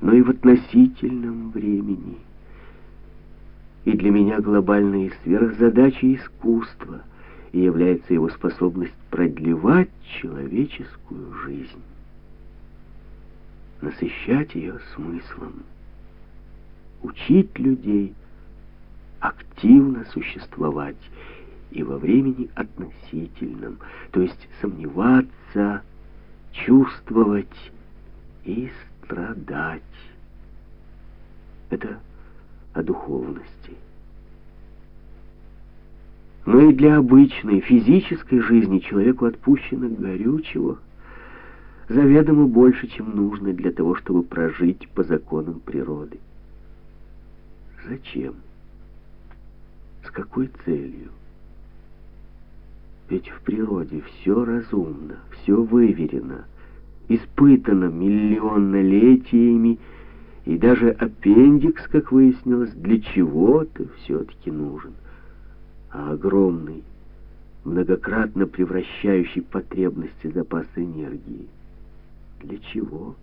но и в относительном времени. И для меня глобальной сверхзадачей искусства и является его способность продлевать человеческую жизнь, насыщать ее смыслом, учить людей активно существовать и во времени относительном, то есть сомневаться, чувствовать и страдать. Это о духовности. Но и для обычной физической жизни человеку отпущено горючего, заведомо больше, чем нужно для того, чтобы прожить по законам природы. Зачем? С какой целью? Ведь в природе все разумно, все выверено, испытано миллионнолетиями, и даже аппендикс, как выяснилось, для чего-то все-таки нужен. А огромный, многократно превращающий потребности запас энергии, для чего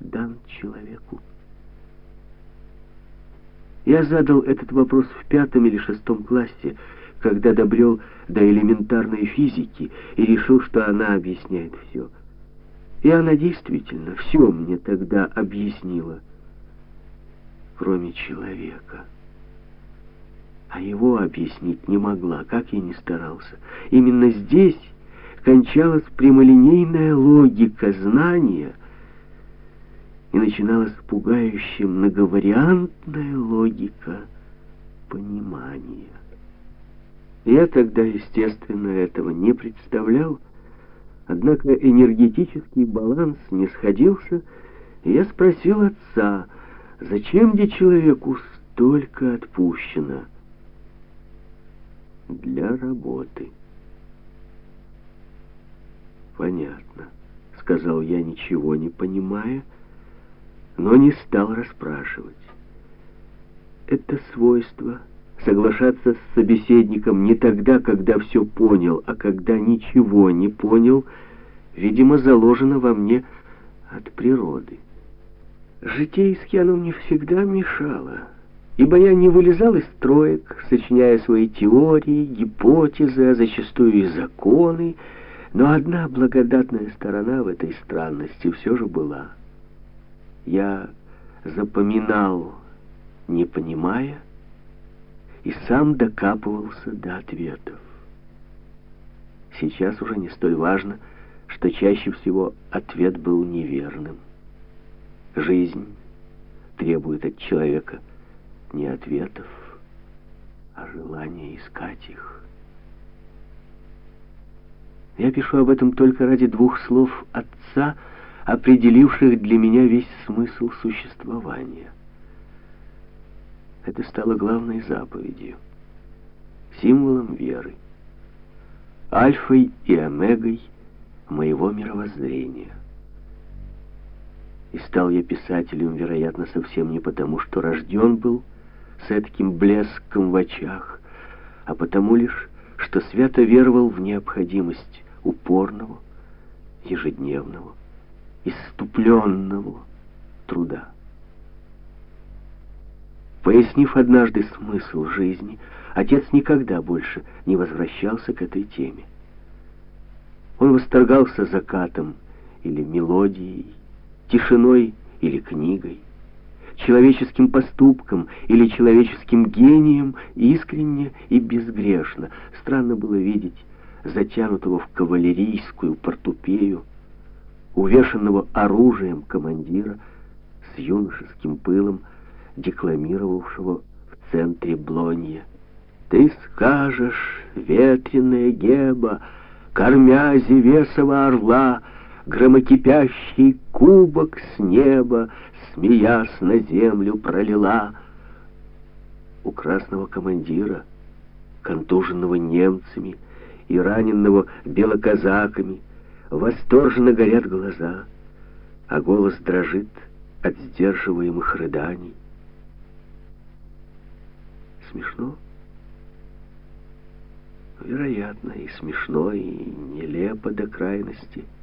дан человеку? Я задал этот вопрос в пятом или шестом классе, когда добрел до элементарной физики и решил, что она объясняет все. И она действительно все мне тогда объяснила, кроме человека. А его объяснить не могла, как я ни старался. Именно здесь кончалась прямолинейная логика знания и начиналась пугающая многовариантная логика понимания. Я тогда, естественно, этого не представлял, однако энергетический баланс не сходился, и я спросил отца, зачем где человеку столько отпущено? Для работы. Понятно, сказал я, ничего не понимая, но не стал расспрашивать. Это свойство — Соглашаться с собеседником не тогда, когда все понял, а когда ничего не понял, видимо, заложено во мне от природы. Житейски оно мне всегда мешало, ибо я не вылезал из строек, сочиняя свои теории, гипотезы, а зачастую и законы, но одна благодатная сторона в этой странности все же была. Я запоминал, не понимая, и сам докапывался до ответов. Сейчас уже не столь важно, что чаще всего ответ был неверным. Жизнь требует от человека не ответов, а желания искать их. Я пишу об этом только ради двух слов отца, определивших для меня весь смысл существования. Это стало главной заповедью, символом веры, альфой и омегой моего мировоззрения. И стал я писателем, вероятно, совсем не потому, что рожден был с таким блеском в очах, а потому лишь, что свято веровал в необходимость упорного, ежедневного, иступленного труда. Пояснив однажды смысл жизни, отец никогда больше не возвращался к этой теме. Он восторгался закатом или мелодией, тишиной или книгой, человеческим поступком или человеческим гением искренне и безгрешно. Странно было видеть затянутого в кавалерийскую портупею, увешанного оружием командира с юношеским пылом, декламировавшего в центре Блонья. «Ты скажешь, ветреная Геба, кормя Зевесова орла, громокипящий кубок с неба, смеясь на землю пролила». У красного командира, контуженного немцами и раненного белоказаками, восторженно горят глаза, а голос дрожит от сдерживаемых рыданий смешно? Вероятно, и смешно, и нелепо до крайности –